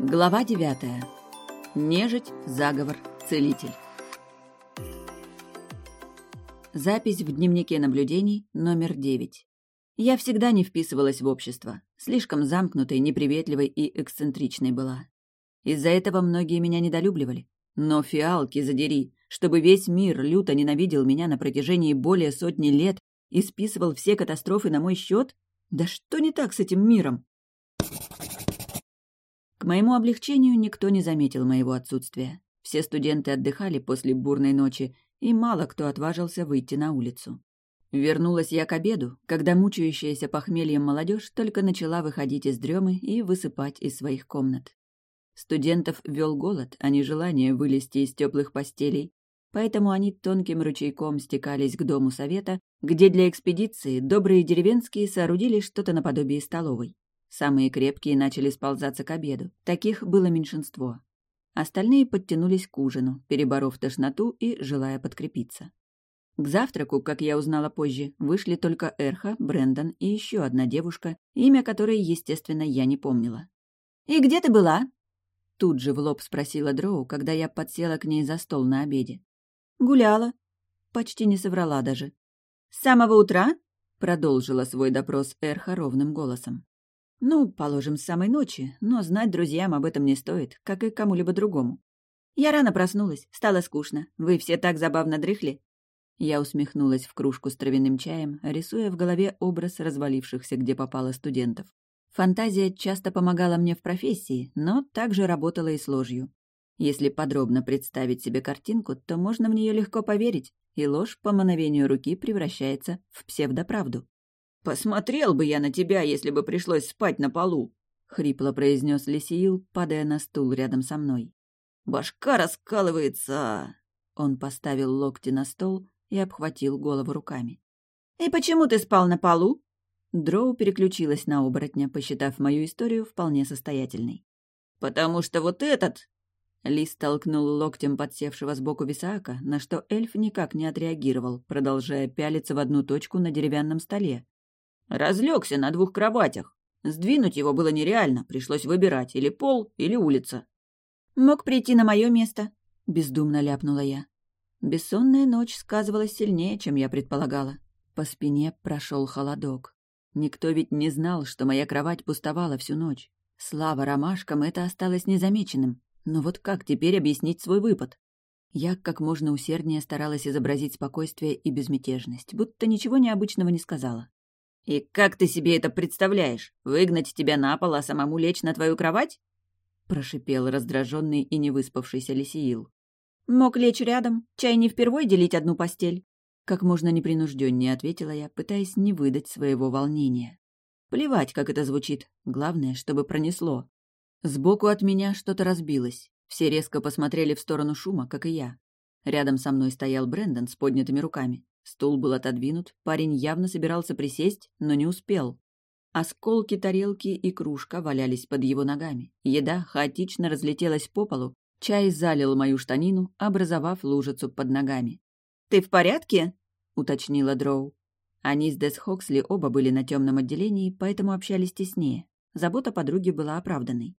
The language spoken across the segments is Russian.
Глава девятая. Нежить, заговор, целитель. Запись в дневнике наблюдений номер девять. Я всегда не вписывалась в общество. Слишком замкнутой, неприветливой и эксцентричной была. Из-за этого многие меня недолюбливали. Но фиалки задери, чтобы весь мир люто ненавидел меня на протяжении более сотни лет и списывал все катастрофы на мой счет? Да что не так с этим миром? К моему облегчению никто не заметил моего отсутствия. Все студенты отдыхали после бурной ночи, и мало кто отважился выйти на улицу. Вернулась я к обеду, когда мучающаяся похмельем молодежь только начала выходить из дремы и высыпать из своих комнат. Студентов вел голод, а не желание вылезти из теплых постелей, поэтому они тонким ручейком стекались к дому совета, где для экспедиции добрые деревенские соорудили что-то наподобие столовой. Самые крепкие начали сползаться к обеду. Таких было меньшинство. Остальные подтянулись к ужину, переборов тошноту и желая подкрепиться. К завтраку, как я узнала позже, вышли только Эрха, Брендон и еще одна девушка, имя которой, естественно, я не помнила. «И где ты была?» Тут же в лоб спросила Дроу, когда я подсела к ней за стол на обеде. «Гуляла». Почти не соврала даже. «С самого утра?» — продолжила свой допрос Эрха ровным голосом. Ну, положим, с самой ночи, но знать друзьям об этом не стоит, как и кому-либо другому. Я рано проснулась, стало скучно. Вы все так забавно дрыхли. Я усмехнулась в кружку с травяным чаем, рисуя в голове образ развалившихся, где попало студентов. Фантазия часто помогала мне в профессии, но также работала и с ложью. Если подробно представить себе картинку, то можно в нее легко поверить, и ложь по мановению руки превращается в псевдоправду. «Посмотрел бы я на тебя, если бы пришлось спать на полу», — хрипло произнес Лисиил, падая на стул рядом со мной. «Башка раскалывается!» Он поставил локти на стол и обхватил голову руками. «И почему ты спал на полу?» Дроу переключилась на оборотня, посчитав мою историю вполне состоятельной. «Потому что вот этот...» Лис толкнул локтем подсевшего сбоку Висаака, на что эльф никак не отреагировал, продолжая пялиться в одну точку на деревянном столе, Разлегся на двух кроватях. Сдвинуть его было нереально, пришлось выбирать или пол, или улица. «Мог прийти на мое место», — бездумно ляпнула я. Бессонная ночь сказывалась сильнее, чем я предполагала. По спине прошел холодок. Никто ведь не знал, что моя кровать пустовала всю ночь. Слава ромашкам, это осталось незамеченным. Но вот как теперь объяснить свой выпад? Я как можно усерднее старалась изобразить спокойствие и безмятежность, будто ничего необычного не сказала. «И как ты себе это представляешь? Выгнать тебя на пол, а самому лечь на твою кровать?» Прошипел раздраженный и невыспавшийся Лисиил. «Мог лечь рядом, чай не впервой делить одну постель». Как можно непринужденнее ответила я, пытаясь не выдать своего волнения. Плевать, как это звучит. Главное, чтобы пронесло. Сбоку от меня что-то разбилось. Все резко посмотрели в сторону шума, как и я. Рядом со мной стоял Брэндон с поднятыми руками. Стул был отодвинут, парень явно собирался присесть, но не успел. Осколки тарелки и кружка валялись под его ногами. Еда хаотично разлетелась по полу, чай залил мою штанину, образовав лужицу под ногами. «Ты в порядке?» — уточнила Дроу. Они с Дес Хоксли оба были на темном отделении, поэтому общались теснее. Забота подруги была оправданной.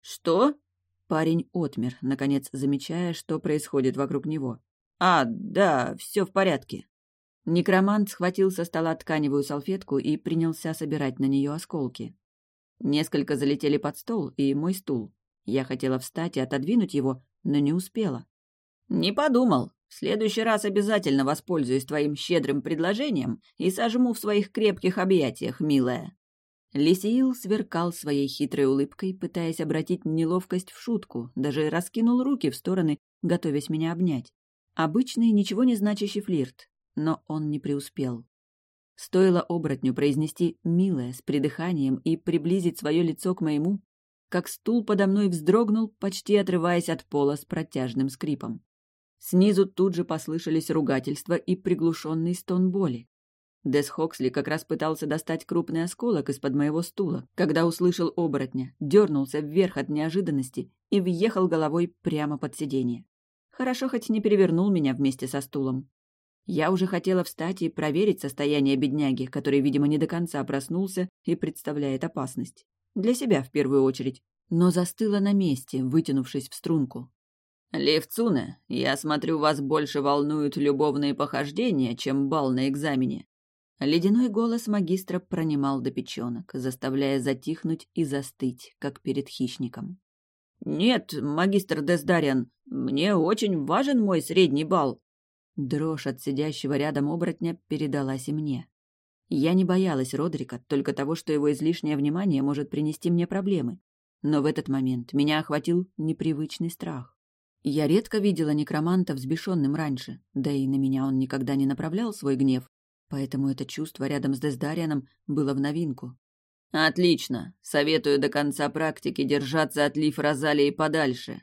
«Что?» Парень отмер, наконец замечая, что происходит вокруг него. «А, да, все в порядке». Некромант схватил со стола тканевую салфетку и принялся собирать на нее осколки. Несколько залетели под стол и мой стул. Я хотела встать и отодвинуть его, но не успела. «Не подумал. В следующий раз обязательно воспользуюсь твоим щедрым предложением и сожму в своих крепких объятиях, милая». Лисиил сверкал своей хитрой улыбкой, пытаясь обратить неловкость в шутку, даже раскинул руки в стороны, готовясь меня обнять. Обычный, ничего не значащий флирт, но он не преуспел. Стоило оборотню произнести «милое» с придыханием и приблизить свое лицо к моему, как стул подо мной вздрогнул, почти отрываясь от пола с протяжным скрипом. Снизу тут же послышались ругательства и приглушенный стон боли. Дес Хоксли как раз пытался достать крупный осколок из-под моего стула, когда услышал оборотня, дернулся вверх от неожиданности и въехал головой прямо под сиденье. Хорошо хоть не перевернул меня вместе со стулом. Я уже хотела встать и проверить состояние бедняги, который, видимо, не до конца проснулся и представляет опасность. Для себя в первую очередь. но застыла на месте, вытянувшись в струнку. «Левцуна, я смотрю, вас больше волнуют любовные похождения, чем бал на экзамене». Ледяной голос магистра пронимал до печенок, заставляя затихнуть и застыть, как перед хищником. «Нет, магистр Дездариан, мне очень важен мой средний балл». Дрожь от сидящего рядом оборотня передалась и мне. Я не боялась Родрика, только того, что его излишнее внимание может принести мне проблемы. Но в этот момент меня охватил непривычный страх. Я редко видела некроманта взбешенным раньше, да и на меня он никогда не направлял свой гнев, поэтому это чувство рядом с Дездарианом было в новинку. «Отлично. Советую до конца практики держаться от лиф Розалии подальше».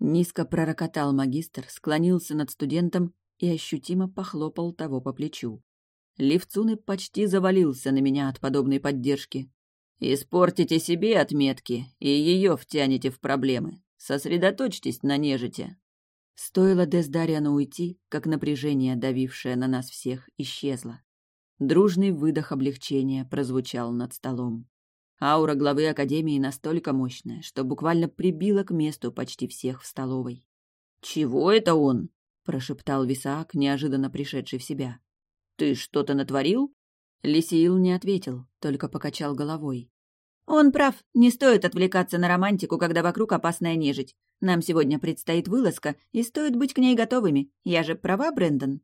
Низко пророкотал магистр, склонился над студентом и ощутимо похлопал того по плечу. Левцуны почти завалился на меня от подобной поддержки. «Испортите себе отметки и ее втянете в проблемы. Сосредоточьтесь на нежите». Стоило Дездариану уйти, как напряжение, давившее на нас всех, исчезло. Дружный выдох облегчения прозвучал над столом. Аура главы Академии настолько мощная, что буквально прибила к месту почти всех в столовой. «Чего это он?» — прошептал Висаак, неожиданно пришедший в себя. «Ты что-то натворил?» Лисиил не ответил, только покачал головой. «Он прав. Не стоит отвлекаться на романтику, когда вокруг опасная нежить. Нам сегодня предстоит вылазка, и стоит быть к ней готовыми. Я же права, Брэндон?»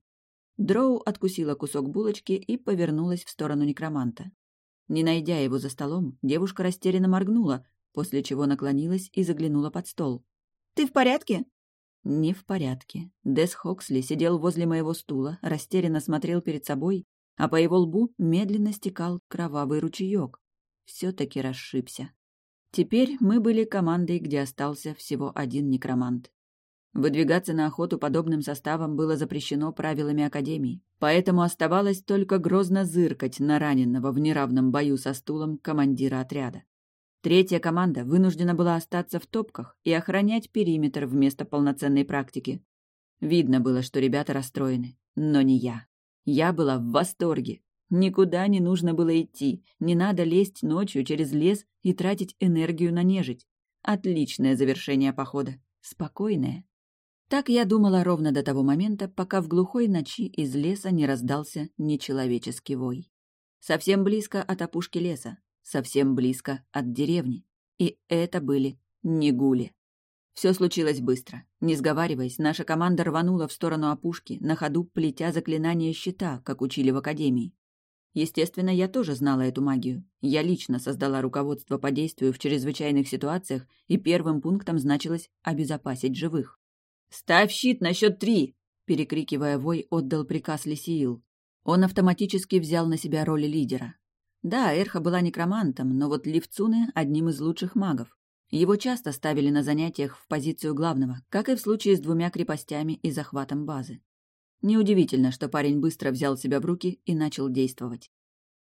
Дроу откусила кусок булочки и повернулась в сторону некроманта. Не найдя его за столом, девушка растерянно моргнула, после чего наклонилась и заглянула под стол. «Ты в порядке?» Не в порядке. Дес Хоксли сидел возле моего стула, растерянно смотрел перед собой, а по его лбу медленно стекал кровавый ручеек. Все-таки расшибся. Теперь мы были командой, где остался всего один некромант. Выдвигаться на охоту подобным составом было запрещено правилами Академии, поэтому оставалось только грозно зыркать на раненого в неравном бою со стулом командира отряда. Третья команда вынуждена была остаться в топках и охранять периметр вместо полноценной практики. Видно было, что ребята расстроены, но не я. Я была в восторге. Никуда не нужно было идти, не надо лезть ночью через лес и тратить энергию на нежить. Отличное завершение похода. Спокойное. Так я думала ровно до того момента, пока в глухой ночи из леса не раздался нечеловеческий вой. Совсем близко от опушки леса, совсем близко от деревни. И это были не гули. Все случилось быстро. Не сговариваясь, наша команда рванула в сторону опушки, на ходу плетя заклинание щита, как учили в академии. Естественно, я тоже знала эту магию. Я лично создала руководство по действию в чрезвычайных ситуациях, и первым пунктом значилось обезопасить живых. «Ставь щит на счет три!» Перекрикивая вой, отдал приказ Лисиил. Он автоматически взял на себя роль лидера. Да, Эрха была некромантом, но вот Левцуны — одним из лучших магов. Его часто ставили на занятиях в позицию главного, как и в случае с двумя крепостями и захватом базы. Неудивительно, что парень быстро взял себя в руки и начал действовать.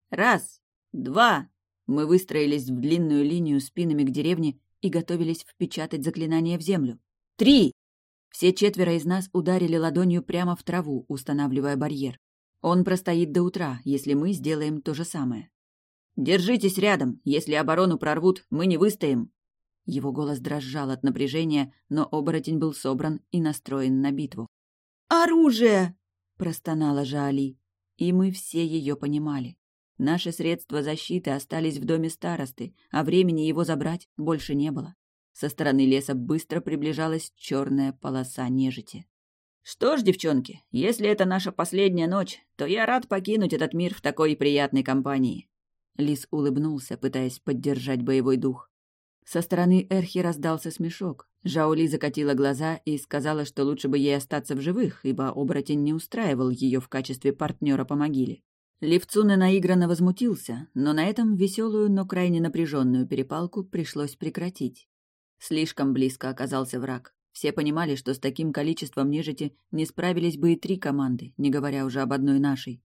«Раз! Два!» Мы выстроились в длинную линию спинами к деревне и готовились впечатать заклинание в землю. «Три!» Все четверо из нас ударили ладонью прямо в траву, устанавливая барьер. Он простоит до утра, если мы сделаем то же самое. «Держитесь рядом. Если оборону прорвут, мы не выстоим». Его голос дрожал от напряжения, но оборотень был собран и настроен на битву. «Оружие!» — простонала Жали. И мы все ее понимали. Наши средства защиты остались в доме старосты, а времени его забрать больше не было. Со стороны леса быстро приближалась черная полоса нежити. «Что ж, девчонки, если это наша последняя ночь, то я рад покинуть этот мир в такой приятной компании. Лис улыбнулся, пытаясь поддержать боевой дух. Со стороны Эрхи раздался смешок. Жаули закатила глаза и сказала, что лучше бы ей остаться в живых, ибо оборотень не устраивал ее в качестве партнера по могиле. Левцуна наигранно возмутился, но на этом веселую, но крайне напряженную перепалку пришлось прекратить. Слишком близко оказался враг. Все понимали, что с таким количеством нежити не справились бы и три команды, не говоря уже об одной нашей.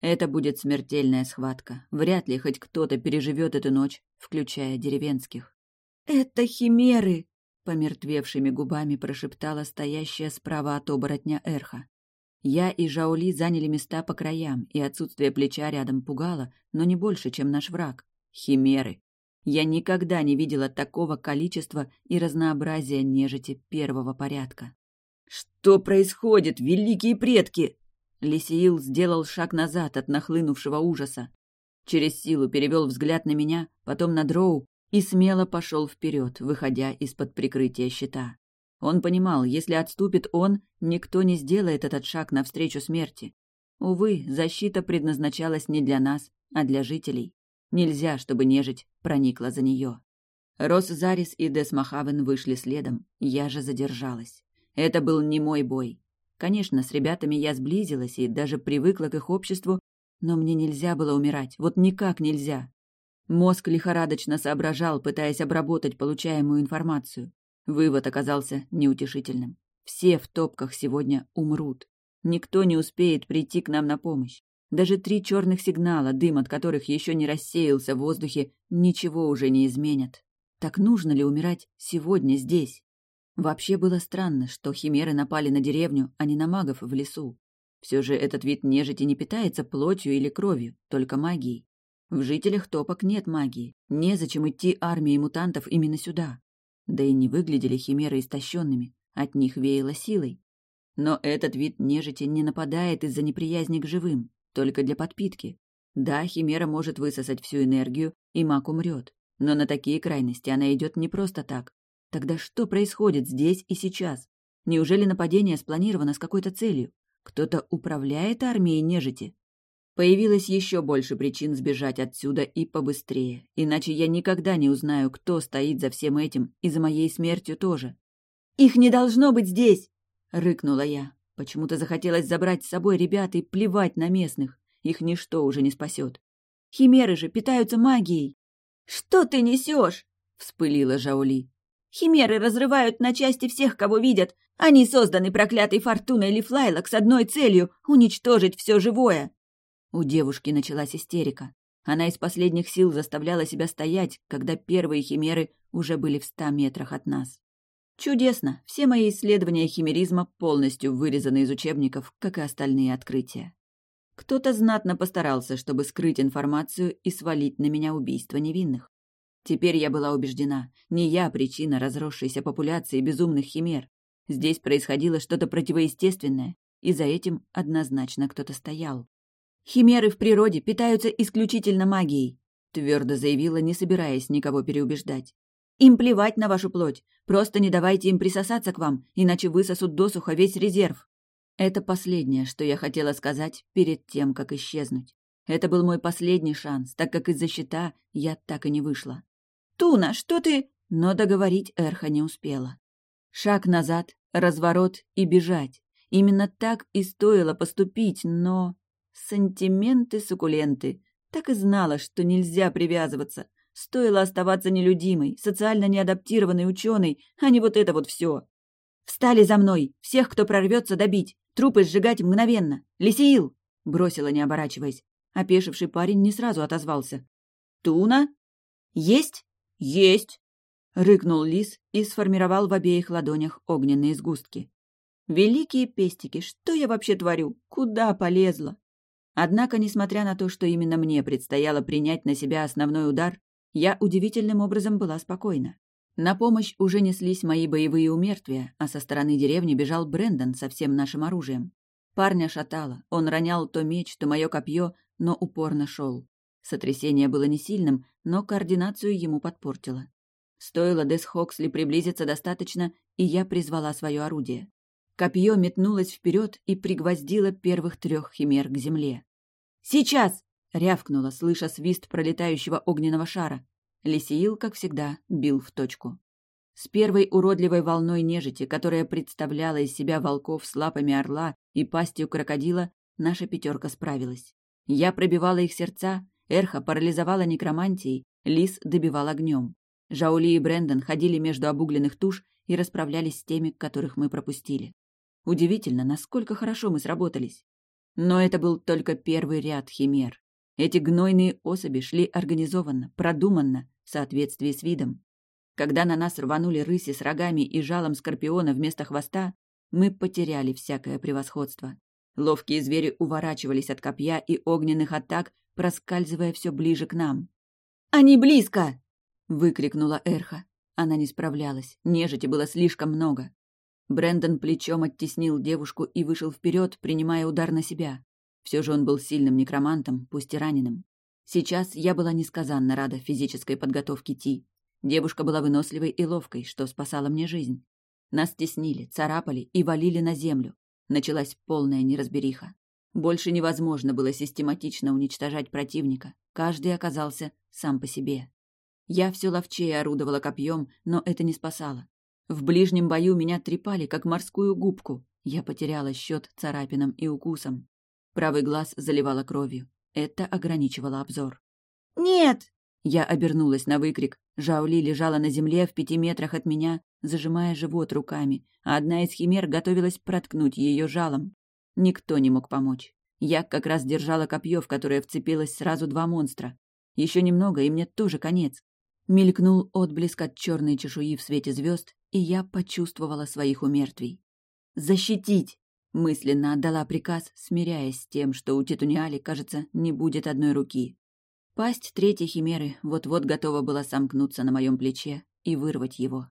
Это будет смертельная схватка. Вряд ли хоть кто-то переживет эту ночь, включая деревенских. «Это химеры!» — помертвевшими губами прошептала стоящая справа от оборотня Эрха. Я и Жаули заняли места по краям, и отсутствие плеча рядом пугало, но не больше, чем наш враг. Химеры. Я никогда не видела такого количества и разнообразия нежити первого порядка. «Что происходит, великие предки?» Лисиил сделал шаг назад от нахлынувшего ужаса. Через силу перевел взгляд на меня, потом на Дроу и смело пошел вперед, выходя из-под прикрытия щита. Он понимал, если отступит он, никто не сделает этот шаг навстречу смерти. Увы, защита предназначалась не для нас, а для жителей. Нельзя, чтобы нежить проникла за нее. Рос Зарис и Дес Махавен вышли следом, я же задержалась. Это был не мой бой. Конечно, с ребятами я сблизилась и даже привыкла к их обществу, но мне нельзя было умирать, вот никак нельзя. Мозг лихорадочно соображал, пытаясь обработать получаемую информацию. Вывод оказался неутешительным. Все в топках сегодня умрут. Никто не успеет прийти к нам на помощь. Даже три черных сигнала, дым от которых еще не рассеялся в воздухе, ничего уже не изменят. Так нужно ли умирать сегодня здесь? Вообще было странно, что химеры напали на деревню, а не на магов в лесу. Все же этот вид нежити не питается плотью или кровью, только магией. В жителях топок нет магии. Незачем идти армии мутантов именно сюда. Да и не выглядели химеры истощенными, от них веяло силой. Но этот вид нежити не нападает из-за неприязни к живым, только для подпитки. Да, Химера может высосать всю энергию, и маг умрет. Но на такие крайности она идет не просто так. Тогда что происходит здесь и сейчас? Неужели нападение спланировано с какой-то целью? Кто-то управляет армией нежити? Появилось еще больше причин сбежать отсюда и побыстрее, иначе я никогда не узнаю, кто стоит за всем этим, и за моей смертью тоже. «Их не должно быть здесь!» — рыкнула я. Почему-то захотелось забрать с собой ребят и плевать на местных. Их ничто уже не спасет. Химеры же питаются магией. «Что ты несешь?» — вспылила Жаули. «Химеры разрывают на части всех, кого видят. Они созданы проклятой Фортуной Лифлайлок с одной целью — уничтожить все живое». У девушки началась истерика. Она из последних сил заставляла себя стоять, когда первые химеры уже были в ста метрах от нас. Чудесно! Все мои исследования химеризма полностью вырезаны из учебников, как и остальные открытия. Кто-то знатно постарался, чтобы скрыть информацию и свалить на меня убийство невинных. Теперь я была убеждена, не я причина разросшейся популяции безумных химер. Здесь происходило что-то противоестественное, и за этим однозначно кто-то стоял. «Химеры в природе питаются исключительно магией», твердо заявила, не собираясь никого переубеждать. Им плевать на вашу плоть. Просто не давайте им присосаться к вам, иначе высосут досуха весь резерв. Это последнее, что я хотела сказать перед тем, как исчезнуть. Это был мой последний шанс, так как из-за щита я так и не вышла. «Туна, что ты...» Но договорить Эрха не успела. Шаг назад, разворот и бежать. Именно так и стоило поступить, но... Сантименты-суккуленты. Так и знала, что нельзя привязываться. Стоило оставаться нелюдимой, социально неадаптированной ученой, а не вот это вот все. «Встали за мной! Всех, кто прорвется, добить! Трупы сжигать мгновенно! Лисиил!» — бросила, не оборачиваясь. Опешивший парень не сразу отозвался. «Туна?» «Есть?» «Есть!» — рыкнул лис и сформировал в обеих ладонях огненные сгустки. «Великие пестики, что я вообще творю? Куда полезла?» Однако, несмотря на то, что именно мне предстояло принять на себя основной удар, я удивительным образом была спокойна. На помощь уже неслись мои боевые умертвия, а со стороны деревни бежал Брендон со всем нашим оружием. Парня шатало, он ронял то меч, то мое копье, но упорно шел. Сотрясение было не сильным, но координацию ему подпортило. Стоило Дес Хоксли приблизиться достаточно, и я призвала свое орудие. Копье метнулось вперед и пригвоздило первых трех химер к земле. «Сейчас!» — рявкнула, слыша свист пролетающего огненного шара. Лисиил, как всегда, бил в точку. С первой уродливой волной нежити, которая представляла из себя волков с лапами орла и пастью крокодила, наша пятерка справилась. Я пробивала их сердца, Эрха парализовала некромантией, Лис добивал огнем. Жаули и Брэндон ходили между обугленных туш и расправлялись с теми, которых мы пропустили. Удивительно, насколько хорошо мы сработались. Но это был только первый ряд химер. Эти гнойные особи шли организованно, продуманно, в соответствии с видом. Когда на нас рванули рыси с рогами и жалом скорпиона вместо хвоста, мы потеряли всякое превосходство. Ловкие звери уворачивались от копья и огненных атак, проскальзывая все ближе к нам. «Они близко!» — выкрикнула Эрха. Она не справлялась, нежити было слишком много. Брендон плечом оттеснил девушку и вышел вперед, принимая удар на себя. Все же он был сильным некромантом, пусть и раненым. Сейчас я была несказанно рада физической подготовке Ти. Девушка была выносливой и ловкой, что спасало мне жизнь. Нас теснили, царапали и валили на землю. Началась полная неразбериха. Больше невозможно было систематично уничтожать противника. Каждый оказался сам по себе. Я все ловчее орудовала копьем, но это не спасало. В ближнем бою меня трепали, как морскую губку. Я потеряла счет царапинам и укусам. Правый глаз заливала кровью. Это ограничивало обзор. «Нет!» Я обернулась на выкрик. Жаули лежала на земле в пяти метрах от меня, зажимая живот руками, а одна из химер готовилась проткнуть ее жалом. Никто не мог помочь. Я как раз держала копье, в которое вцепилось сразу два монстра. Еще немного, и мне тоже конец. Мелькнул отблеск от черной чешуи в свете звезд, и я почувствовала своих умертвий. «Защитить!» — мысленно отдала приказ, смиряясь с тем, что у Титуниали, кажется, не будет одной руки. Пасть третьей химеры вот-вот готова была сомкнуться на моем плече и вырвать его.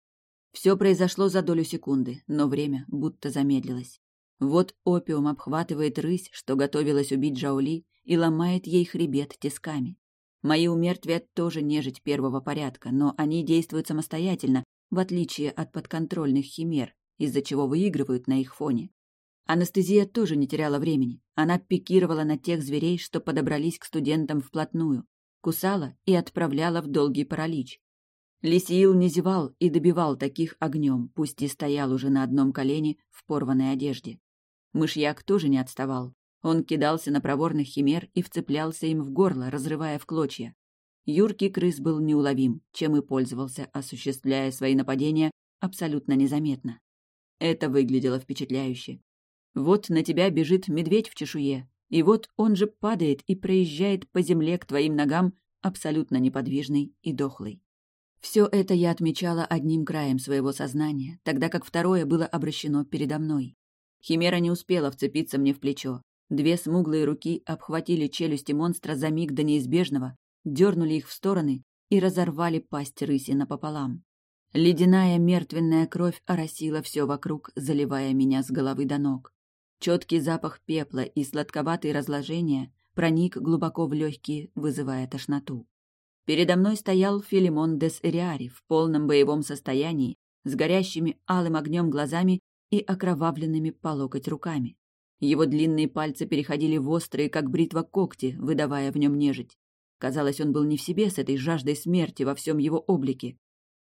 Все произошло за долю секунды, но время будто замедлилось. Вот опиум обхватывает рысь, что готовилась убить Жаули, и ломает ей хребет тисками. Мои умертвия тоже нежить первого порядка, но они действуют самостоятельно, в отличие от подконтрольных химер, из-за чего выигрывают на их фоне. Анестезия тоже не теряла времени. Она пикировала на тех зверей, что подобрались к студентам вплотную, кусала и отправляла в долгий паралич. Лисиил не зевал и добивал таких огнем, пусть и стоял уже на одном колене в порванной одежде. Мышьяк тоже не отставал. Он кидался на проворных химер и вцеплялся им в горло, разрывая в клочья. Юркий крыс был неуловим, чем и пользовался, осуществляя свои нападения абсолютно незаметно. Это выглядело впечатляюще. Вот на тебя бежит медведь в чешуе, и вот он же падает и проезжает по земле к твоим ногам абсолютно неподвижный и дохлый. Все это я отмечала одним краем своего сознания, тогда как второе было обращено передо мной. Химера не успела вцепиться мне в плечо. Две смуглые руки обхватили челюсти монстра за миг до неизбежного, дернули их в стороны и разорвали пасть рыси напополам. Ледяная мертвенная кровь оросила все вокруг, заливая меня с головы до ног. Четкий запах пепла и сладковатые разложения проник глубоко в легкие, вызывая тошноту. Передо мной стоял Филимон дес Эриари в полном боевом состоянии, с горящими алым огнем глазами и окровавленными по локоть руками. Его длинные пальцы переходили в острые, как бритва когти, выдавая в нем нежить. Казалось, он был не в себе с этой жаждой смерти во всем его облике.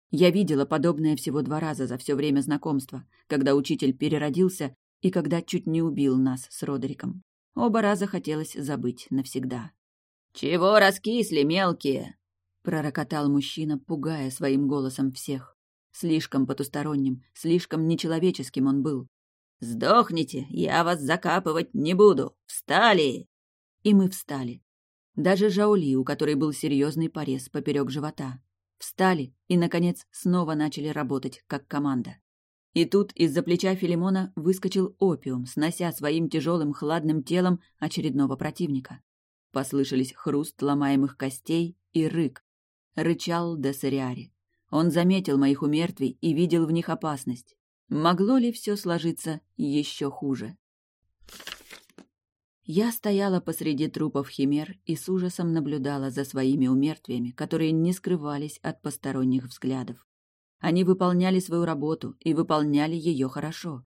Я видела подобное всего два раза за все время знакомства, когда учитель переродился и когда чуть не убил нас с Родериком. Оба раза хотелось забыть навсегда. «Чего раскисли, мелкие?» Пророкотал мужчина, пугая своим голосом всех. Слишком потусторонним, слишком нечеловеческим он был. «Сдохните, я вас закапывать не буду! Встали!» И мы встали. Даже Жаули, у которой был серьезный порез поперек живота. Встали и, наконец, снова начали работать, как команда. И тут из-за плеча Филимона выскочил опиум, снося своим тяжелым хладным телом очередного противника. Послышались хруст ломаемых костей и рык рычал Десериари. Он заметил моих умертвий и видел в них опасность. Могло ли все сложиться еще хуже? Я стояла посреди трупов химер и с ужасом наблюдала за своими умертвиями, которые не скрывались от посторонних взглядов. Они выполняли свою работу и выполняли ее хорошо.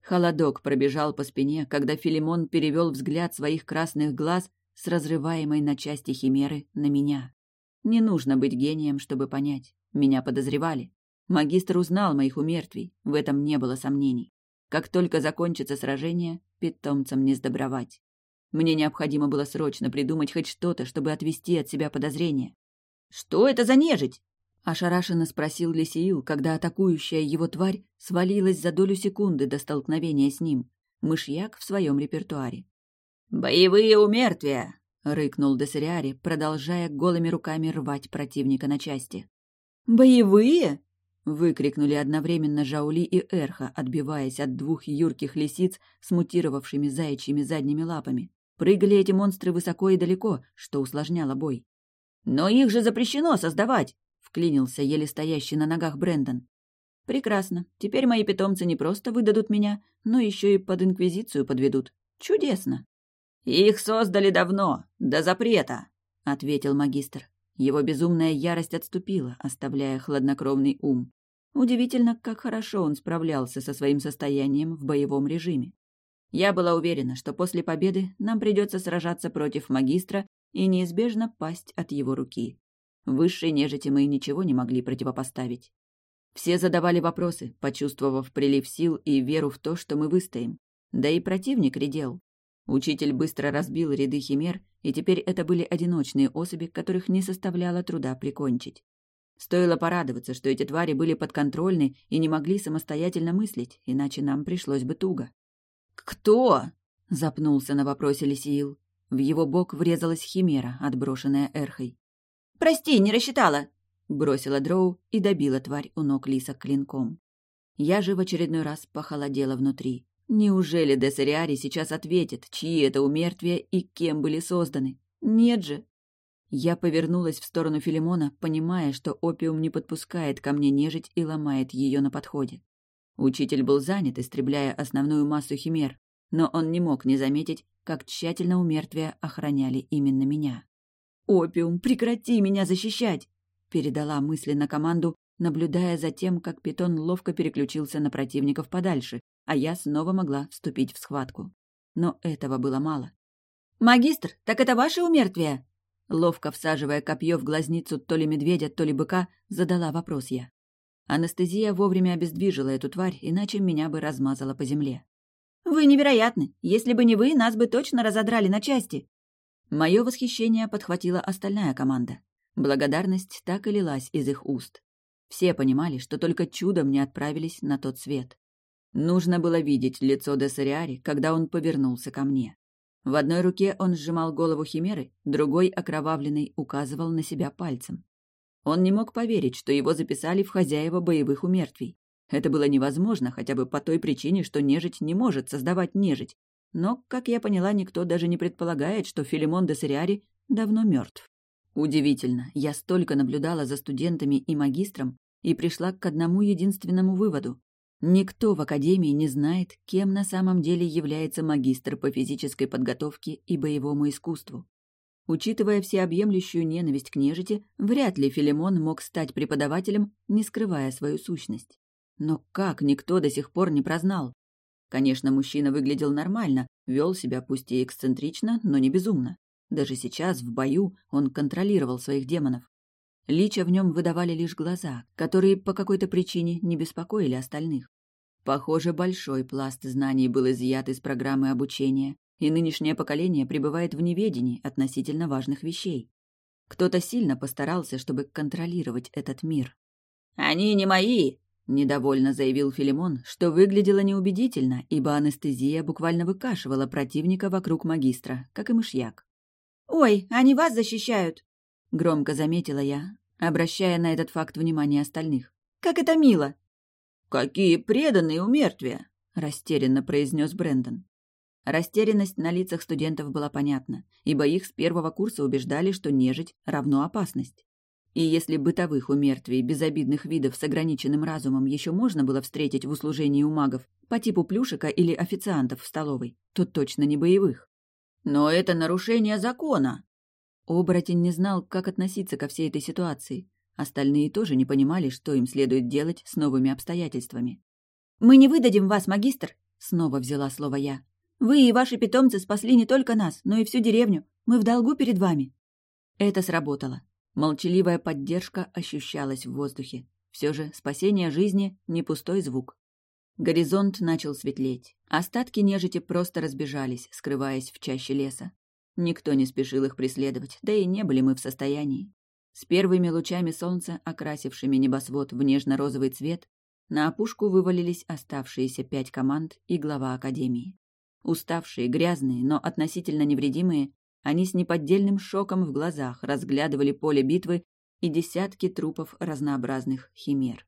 Холодок пробежал по спине, когда Филимон перевел взгляд своих красных глаз с разрываемой на части химеры на меня. Не нужно быть гением, чтобы понять. Меня подозревали. Магистр узнал моих умертвий, в этом не было сомнений. Как только закончится сражение, питомцам не сдобровать. Мне необходимо было срочно придумать хоть что-то, чтобы отвести от себя подозрения. «Что это за нежить?» — ошарашенно спросил Лисиил, когда атакующая его тварь свалилась за долю секунды до столкновения с ним. Мышьяк в своем репертуаре. «Боевые умертвия!» — рыкнул Десериари, продолжая голыми руками рвать противника на части. «Боевые?» — выкрикнули одновременно Жаули и Эрха, отбиваясь от двух юрких лисиц с мутировавшими заячьими задними лапами. Прыгали эти монстры высоко и далеко, что усложняло бой. «Но их же запрещено создавать!» — вклинился еле стоящий на ногах Брэндон. «Прекрасно. Теперь мои питомцы не просто выдадут меня, но еще и под инквизицию подведут. Чудесно!» «Их создали давно, до запрета», — ответил магистр. Его безумная ярость отступила, оставляя хладнокровный ум. Удивительно, как хорошо он справлялся со своим состоянием в боевом режиме. Я была уверена, что после победы нам придется сражаться против магистра и неизбежно пасть от его руки. Высшей нежити мы ничего не могли противопоставить. Все задавали вопросы, почувствовав прилив сил и веру в то, что мы выстоим. Да и противник редел. Учитель быстро разбил ряды химер, и теперь это были одиночные особи, которых не составляло труда прикончить. Стоило порадоваться, что эти твари были подконтрольны и не могли самостоятельно мыслить, иначе нам пришлось бы туго. «Кто?» — запнулся на вопросе Лисиил. В его бок врезалась химера, отброшенная Эрхой. «Прости, не рассчитала!» — бросила Дроу и добила тварь у ног Лиса клинком. Я же в очередной раз похолодела внутри. Неужели Десериари сейчас ответит, чьи это умертвия и кем были созданы? Нет же. Я повернулась в сторону Филимона, понимая, что опиум не подпускает ко мне нежить и ломает ее на подходе. Учитель был занят, истребляя основную массу химер, но он не мог не заметить, как тщательно умертвия охраняли именно меня. «Опиум, прекрати меня защищать!» — передала мысленно команду, наблюдая за тем, как питон ловко переключился на противников подальше, а я снова могла вступить в схватку. Но этого было мало. «Магистр, так это ваше умертвие?» Ловко всаживая копье в глазницу то ли медведя, то ли быка, задала вопрос я. Анестезия вовремя обездвижила эту тварь, иначе меня бы размазала по земле. «Вы невероятны! Если бы не вы, нас бы точно разодрали на части!» Мое восхищение подхватила остальная команда. Благодарность так и лилась из их уст. Все понимали, что только чудом не отправились на тот свет. Нужно было видеть лицо Десариари, когда он повернулся ко мне. В одной руке он сжимал голову Химеры, другой, окровавленный, указывал на себя пальцем. Он не мог поверить, что его записали в хозяева боевых умертвий. Это было невозможно хотя бы по той причине, что нежить не может создавать нежить. Но, как я поняла, никто даже не предполагает, что Филимон де давно мертв. Удивительно, я столько наблюдала за студентами и магистром и пришла к одному единственному выводу. Никто в Академии не знает, кем на самом деле является магистр по физической подготовке и боевому искусству. Учитывая всеобъемлющую ненависть к нежити, вряд ли Филимон мог стать преподавателем, не скрывая свою сущность. Но как никто до сих пор не прознал? Конечно, мужчина выглядел нормально, вел себя пусть и эксцентрично, но не безумно. Даже сейчас, в бою, он контролировал своих демонов. Лича в нем выдавали лишь глаза, которые по какой-то причине не беспокоили остальных. Похоже, большой пласт знаний был изъят из программы обучения, и нынешнее поколение пребывает в неведении относительно важных вещей. Кто-то сильно постарался, чтобы контролировать этот мир. «Они не мои!» — недовольно заявил Филимон, что выглядело неубедительно, ибо анестезия буквально выкашивала противника вокруг магистра, как и мышьяк. «Ой, они вас защищают!» — громко заметила я, обращая на этот факт внимание остальных. «Как это мило!» «Какие преданные у мертвия!» — растерянно произнес Брэндон. Растерянность на лицах студентов была понятна, ибо их с первого курса убеждали, что нежить равно опасность. И если бытовых умертвий безобидных видов с ограниченным разумом еще можно было встретить в услужении у магов по типу плюшика или официантов в столовой, то точно не боевых. «Но это нарушение закона!» Оборотень не знал, как относиться ко всей этой ситуации. Остальные тоже не понимали, что им следует делать с новыми обстоятельствами. «Мы не выдадим вас, магистр!» — снова взяла слово я. «Вы и ваши питомцы спасли не только нас, но и всю деревню. Мы в долгу перед вами». Это сработало. Молчаливая поддержка ощущалась в воздухе. Все же спасение жизни — не пустой звук. Горизонт начал светлеть. Остатки нежити просто разбежались, скрываясь в чаще леса. Никто не спешил их преследовать, да и не были мы в состоянии. С первыми лучами солнца, окрасившими небосвод в нежно-розовый цвет, на опушку вывалились оставшиеся пять команд и глава Академии. Уставшие, грязные, но относительно невредимые, они с неподдельным шоком в глазах разглядывали поле битвы и десятки трупов разнообразных химер.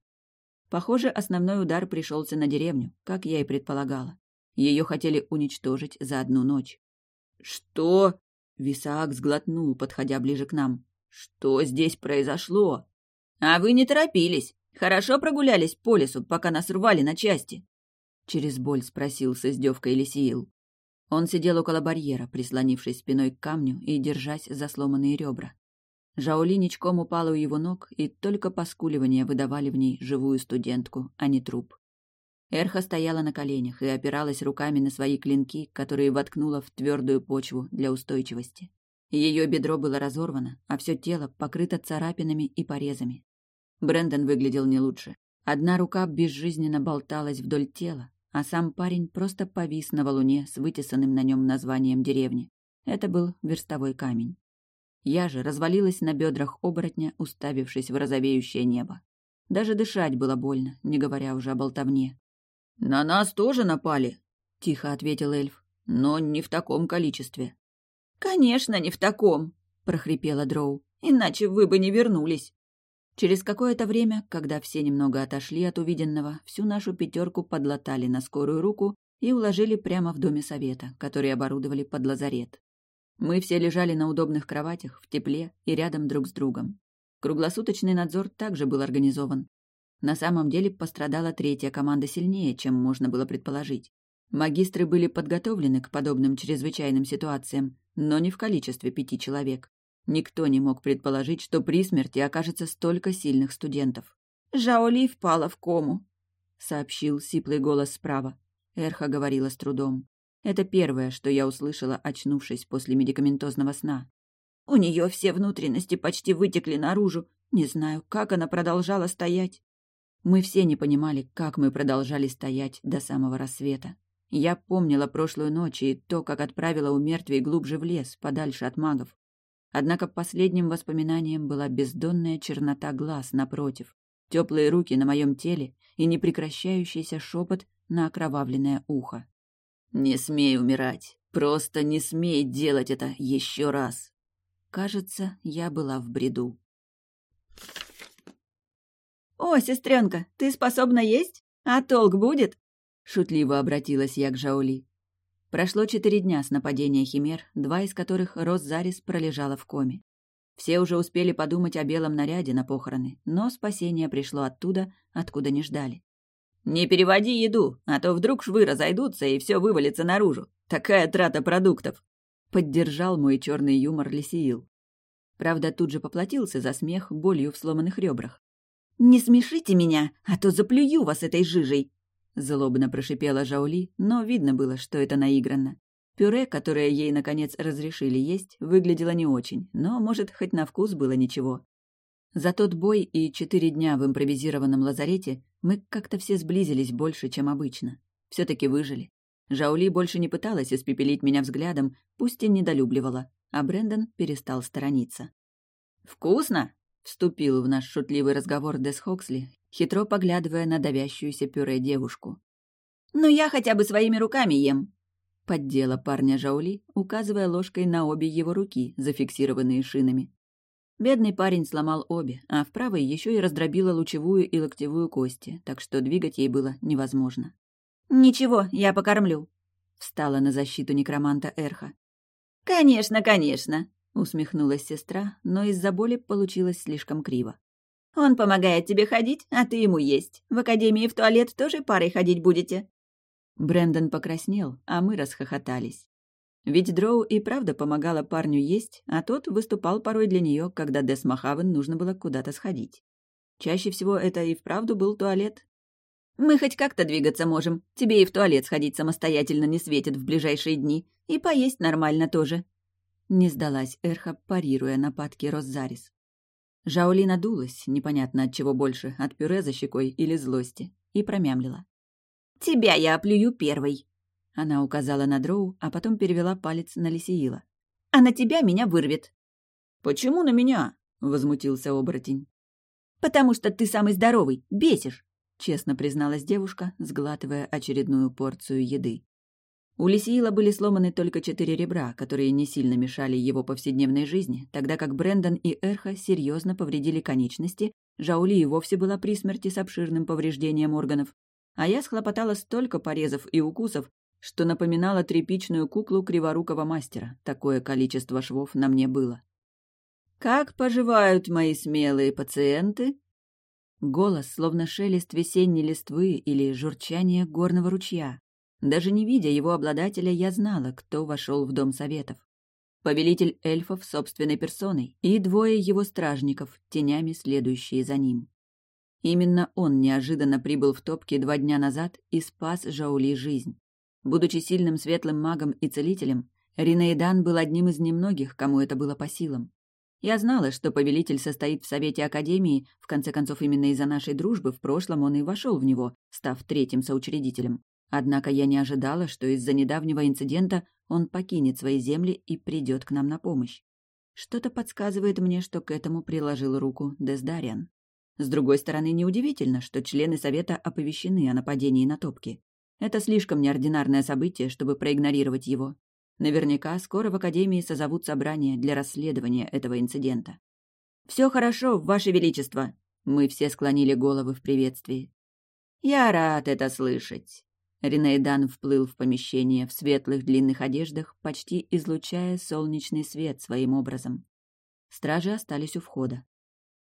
Похоже, основной удар пришелся на деревню, как я и предполагала. Ее хотели уничтожить за одну ночь. «Что?» — Висаак сглотнул, подходя ближе к нам. «Что здесь произошло?» «А вы не торопились. Хорошо прогулялись по лесу, пока нас рвали на части?» Через боль спросил с издевкой Лисиил. Он сидел около барьера, прислонившись спиной к камню и держась за сломанные ребра. Жаоли ничком упала у его ног, и только поскуливания выдавали в ней живую студентку, а не труп. Эрха стояла на коленях и опиралась руками на свои клинки, которые воткнула в твердую почву для устойчивости. Ее бедро было разорвано, а все тело покрыто царапинами и порезами. Брендон выглядел не лучше. Одна рука безжизненно болталась вдоль тела, а сам парень просто повис на валуне с вытесанным на нем названием деревни. Это был верстовой камень. Я же развалилась на бедрах оборотня, уставившись в розовеющее небо. Даже дышать было больно, не говоря уже о болтовне. «На нас тоже напали», — тихо ответил эльф, — «но не в таком количестве». «Конечно, не в таком», — прохрипела Дроу, — «иначе вы бы не вернулись». Через какое-то время, когда все немного отошли от увиденного, всю нашу пятерку подлатали на скорую руку и уложили прямо в доме совета, который оборудовали под лазарет. Мы все лежали на удобных кроватях, в тепле и рядом друг с другом. Круглосуточный надзор также был организован. На самом деле пострадала третья команда сильнее, чем можно было предположить. Магистры были подготовлены к подобным чрезвычайным ситуациям, но не в количестве пяти человек. Никто не мог предположить, что при смерти окажется столько сильных студентов. «Жаоли впала в кому», — сообщил сиплый голос справа. Эрха говорила с трудом. Это первое, что я услышала, очнувшись после медикаментозного сна. «У нее все внутренности почти вытекли наружу. Не знаю, как она продолжала стоять». Мы все не понимали, как мы продолжали стоять до самого рассвета. Я помнила прошлую ночь и то, как отправила у мертвей глубже в лес, подальше от магов. Однако последним воспоминанием была бездонная чернота глаз напротив, теплые руки на моем теле и непрекращающийся шепот на окровавленное ухо. «Не смей умирать! Просто не смей делать это еще раз!» Кажется, я была в бреду. «О, сестренка, ты способна есть? А толк будет?» Шутливо обратилась я к Жаули. Прошло четыре дня с нападения химер, два из которых Роззарис пролежала в коме. Все уже успели подумать о белом наряде на похороны, но спасение пришло оттуда, откуда не ждали. «Не переводи еду, а то вдруг швы разойдутся и все вывалится наружу. Такая трата продуктов!» Поддержал мой черный юмор Лисиил. Правда, тут же поплатился за смех болью в сломанных ребрах. «Не смешите меня, а то заплюю вас этой жижей!» Злобно прошипела Жаули, но видно было, что это наигранно. Пюре, которое ей, наконец, разрешили есть, выглядело не очень, но, может, хоть на вкус было ничего. За тот бой и четыре дня в импровизированном лазарете мы как-то все сблизились больше, чем обычно. все таки выжили. Жаули больше не пыталась испепелить меня взглядом, пусть и недолюбливала, а Брэндон перестал сторониться. «Вкусно?» — вступил в наш шутливый разговор Дес Хоксли, хитро поглядывая на давящуюся пюре девушку. «Но я хотя бы своими руками ем», — поддела парня Жаули, указывая ложкой на обе его руки, зафиксированные шинами. Бедный парень сломал обе, а в правой еще и раздробила лучевую и локтевую кости, так что двигать ей было невозможно. «Ничего, я покормлю», — встала на защиту некроманта Эрха. «Конечно, конечно», — усмехнулась сестра, но из-за боли получилось слишком криво. Он помогает тебе ходить, а ты ему есть. В академии в туалет тоже парой ходить будете?» Брэндон покраснел, а мы расхохотались. Ведь Дроу и правда помогала парню есть, а тот выступал порой для нее, когда Дес Махавен нужно было куда-то сходить. Чаще всего это и вправду был туалет. «Мы хоть как-то двигаться можем. Тебе и в туалет сходить самостоятельно не светит в ближайшие дни. И поесть нормально тоже». Не сдалась Эрха, парируя нападки Роззарис. Жаоли надулась, непонятно от чего больше, от пюре за щекой или злости, и промямлила. «Тебя я оплюю первой!» Она указала на Дроу, а потом перевела палец на Лисиила. «А на тебя меня вырвет!» «Почему на меня?» — возмутился оборотень. «Потому что ты самый здоровый, бесишь!» — честно призналась девушка, сглатывая очередную порцию еды. У Лисиила были сломаны только четыре ребра, которые не сильно мешали его повседневной жизни, тогда как Брендон и Эрха серьезно повредили конечности, Жаули и вовсе была при смерти с обширным повреждением органов, а я схлопотала столько порезов и укусов, что напоминала тряпичную куклу криворукого мастера. Такое количество швов на мне было. «Как поживают мои смелые пациенты?» Голос, словно шелест весенней листвы или журчание горного ручья. Даже не видя его обладателя, я знала, кто вошел в Дом Советов. Повелитель эльфов собственной персоной и двое его стражников, тенями следующие за ним. Именно он неожиданно прибыл в топке два дня назад и спас Жаули жизнь. Будучи сильным светлым магом и целителем, Ринейдан был одним из немногих, кому это было по силам. Я знала, что повелитель состоит в Совете Академии, в конце концов, именно из-за нашей дружбы в прошлом он и вошел в него, став третьим соучредителем. Однако я не ожидала, что из-за недавнего инцидента он покинет свои земли и придет к нам на помощь. Что-то подсказывает мне, что к этому приложил руку Дездариан. С другой стороны, неудивительно, что члены Совета оповещены о нападении на топки. Это слишком неординарное событие, чтобы проигнорировать его. Наверняка скоро в Академии созовут собрание для расследования этого инцидента. «Все хорошо, Ваше Величество!» Мы все склонили головы в приветствии. «Я рад это слышать!» Ринейдан вплыл в помещение в светлых длинных одеждах, почти излучая солнечный свет своим образом. Стражи остались у входа.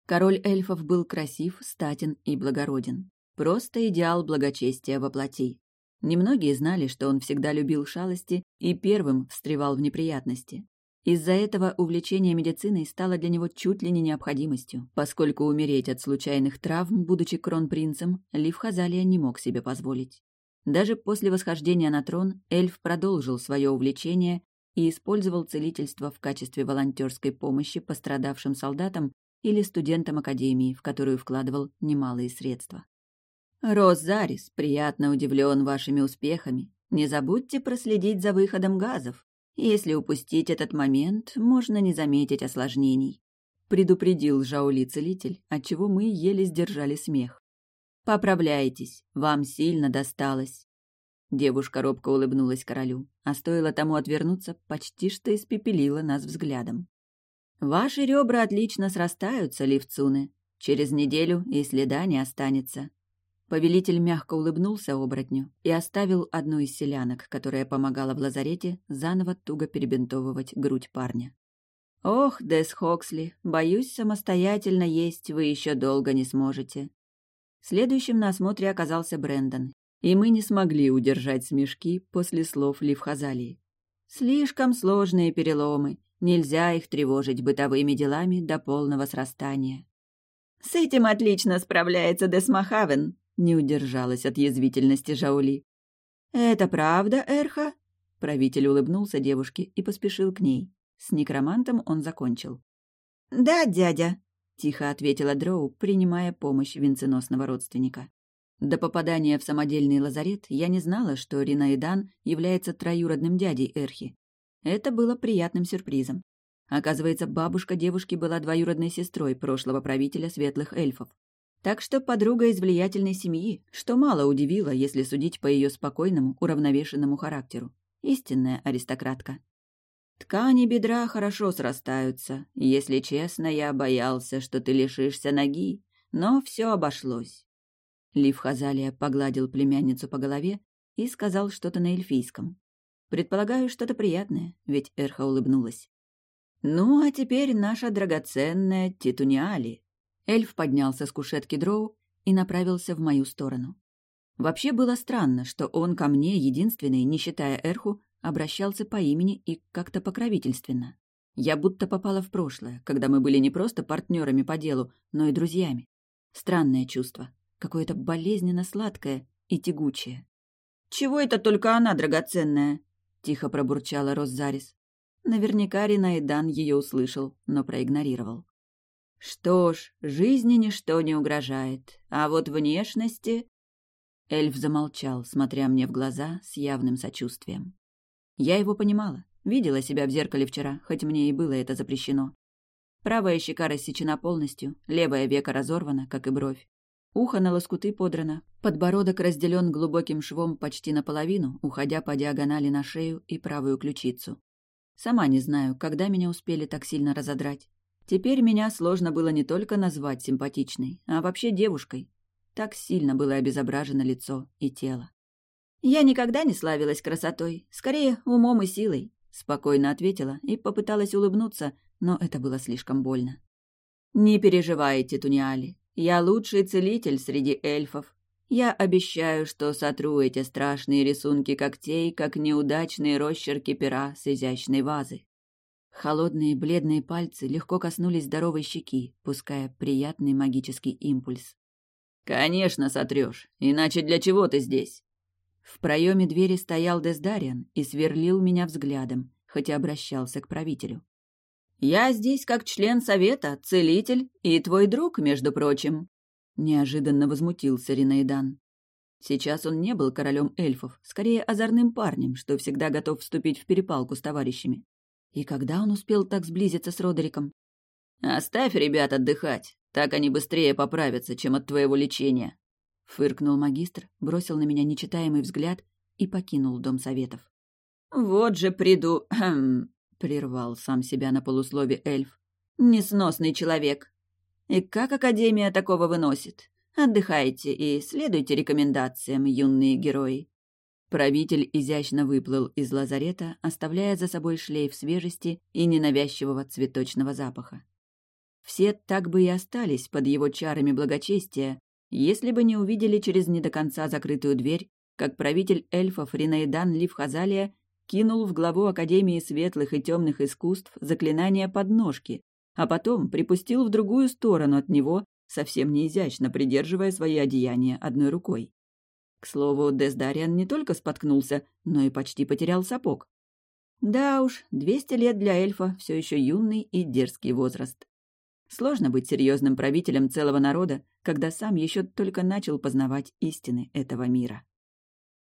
Король эльфов был красив, статен и благороден. Просто идеал благочестия во плоти. Немногие знали, что он всегда любил шалости и первым встревал в неприятности. Из-за этого увлечение медициной стало для него чуть ли не необходимостью, поскольку умереть от случайных травм, будучи кронпринцем, Лив Хазалия не мог себе позволить. Даже после восхождения на трон эльф продолжил свое увлечение и использовал целительство в качестве волонтерской помощи пострадавшим солдатам или студентам академии, в которую вкладывал немалые средства. «Розарис приятно удивлен вашими успехами. Не забудьте проследить за выходом газов. Если упустить этот момент, можно не заметить осложнений», предупредил Жаули-целитель, отчего мы еле сдержали смех. «Поправляйтесь, вам сильно досталось». Девушка робко улыбнулась королю, а стоило тому отвернуться, почти что испепелила нас взглядом. «Ваши ребра отлично срастаются, Ливцуны. Через неделю и следа не останется». Повелитель мягко улыбнулся оборотню и оставил одну из селянок, которая помогала в лазарете, заново туго перебинтовывать грудь парня. «Ох, Дес Хоксли, боюсь, самостоятельно есть вы еще долго не сможете». Следующим на осмотре оказался Брендон, и мы не смогли удержать смешки после слов Лив Хазалии. «Слишком сложные переломы, Нельзя их тревожить бытовыми делами до полного срастания. «С этим отлично справляется Десмахавен», — не удержалась от язвительности Жаули. «Это правда, Эрха?» Правитель улыбнулся девушке и поспешил к ней. С некромантом он закончил. «Да, дядя», — тихо ответила Дроу, принимая помощь венценосного родственника. До попадания в самодельный лазарет я не знала, что Ринаидан является троюродным дядей Эрхи. Это было приятным сюрпризом. Оказывается, бабушка девушки была двоюродной сестрой прошлого правителя светлых эльфов. Так что подруга из влиятельной семьи, что мало удивило, если судить по ее спокойному, уравновешенному характеру. Истинная аристократка. Ткани бедра хорошо срастаются. Если честно, я боялся, что ты лишишься ноги, но все обошлось. Лив Хазалия погладил племянницу по голове и сказал что-то на эльфийском. Предполагаю, что-то приятное, ведь Эрха улыбнулась. «Ну, а теперь наша драгоценная Титуниали». Эльф поднялся с кушетки дроу и направился в мою сторону. Вообще было странно, что он ко мне, единственный, не считая Эрху, обращался по имени и как-то покровительственно. Я будто попала в прошлое, когда мы были не просто партнерами по делу, но и друзьями. Странное чувство, какое-то болезненно сладкое и тягучее. «Чего это только она драгоценная?» — тихо пробурчала Роззарис. Наверняка Ринаидан ее услышал, но проигнорировал. «Что ж, жизни ничто не угрожает, а вот внешности...» Эльф замолчал, смотря мне в глаза с явным сочувствием. Я его понимала, видела себя в зеркале вчера, хоть мне и было это запрещено. Правая щека рассечена полностью, левая века разорвана, как и бровь. Ухо на лоскуты подрано, подбородок разделен глубоким швом почти наполовину, уходя по диагонали на шею и правую ключицу. Сама не знаю, когда меня успели так сильно разодрать. Теперь меня сложно было не только назвать симпатичной, а вообще девушкой. Так сильно было обезображено лицо и тело. «Я никогда не славилась красотой, скорее умом и силой», — спокойно ответила и попыталась улыбнуться, но это было слишком больно. «Не переживайте, Туниали, Я лучший целитель среди эльфов. Я обещаю, что сотру эти страшные рисунки когтей, как неудачные росчерки пера с изящной вазы». Холодные бледные пальцы легко коснулись здоровой щеки, пуская приятный магический импульс. «Конечно сотрешь, иначе для чего ты здесь?» В проеме двери стоял Дездариан и сверлил меня взглядом, хотя обращался к правителю. «Я здесь как член совета, целитель и твой друг, между прочим», — неожиданно возмутился Ринейдан. Сейчас он не был королем эльфов, скорее озорным парнем, что всегда готов вступить в перепалку с товарищами. И когда он успел так сблизиться с Родериком? «Оставь ребят отдыхать, так они быстрее поправятся, чем от твоего лечения», — фыркнул магистр, бросил на меня нечитаемый взгляд и покинул Дом Советов. «Вот же приду...» — прервал сам себя на полуслове эльф. «Несносный человек. И как Академия такого выносит? Отдыхайте и следуйте рекомендациям, юные герои». Правитель изящно выплыл из лазарета, оставляя за собой шлейф свежести и ненавязчивого цветочного запаха. Все так бы и остались под его чарами благочестия, если бы не увидели через не до конца закрытую дверь, как правитель эльфов Ринаидан Ливхазалия кинул в главу Академии светлых и темных искусств заклинание подножки, а потом припустил в другую сторону от него, совсем неизящно придерживая свои одеяния одной рукой. К слову, Дездариан не только споткнулся, но и почти потерял сапог. Да уж, двести лет для эльфа все еще юный и дерзкий возраст. Сложно быть серьезным правителем целого народа, когда сам еще только начал познавать истины этого мира.